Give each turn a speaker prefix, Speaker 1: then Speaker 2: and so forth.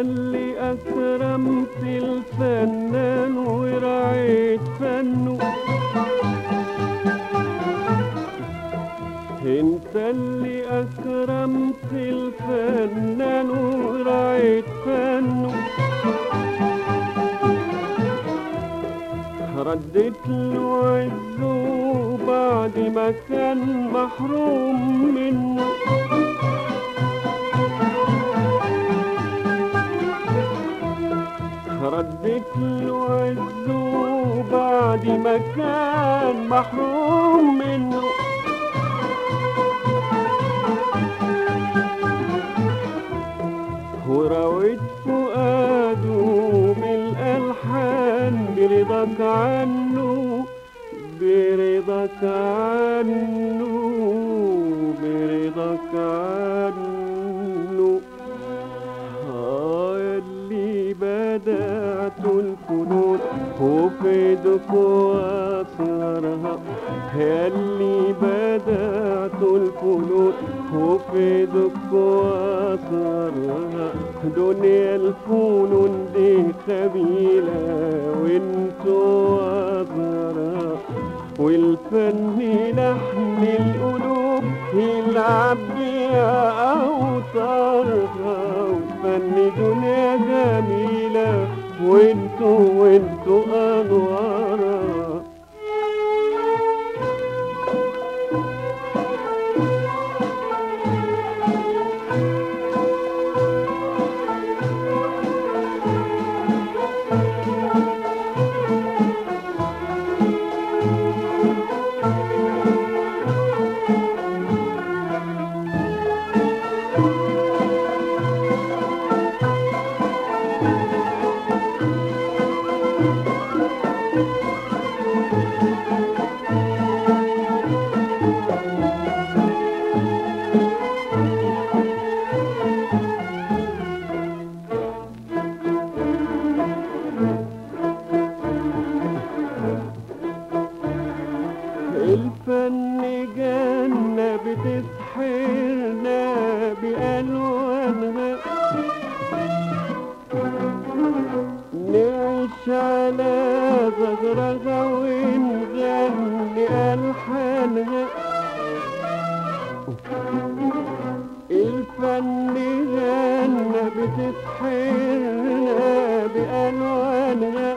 Speaker 1: اللي أكرمت الفنان ورعيت فنه. أنت اللي أكرمت الفنان ورعيت فنه. رديت له عزه بعد ما كان محروم منه. له عزه بعد ما كان محروم منه. ورويت فؤاده بالألحان برضاك عنه برضاك عنه. الفنون وفي أسرارها اللي بدأت الفنون وفي أسرارها دنيا الفنون دي خبيلة وانتوا أزهرها والفن لحن القلوب يلعب بيها أوتارها والفن دنيا جميلة وانتوا وانتوا الفن جنة بتسحرنا بألوانها نعيش على زغرغة ونغني ألحانها الفن جنة بتسحرنا بألوانها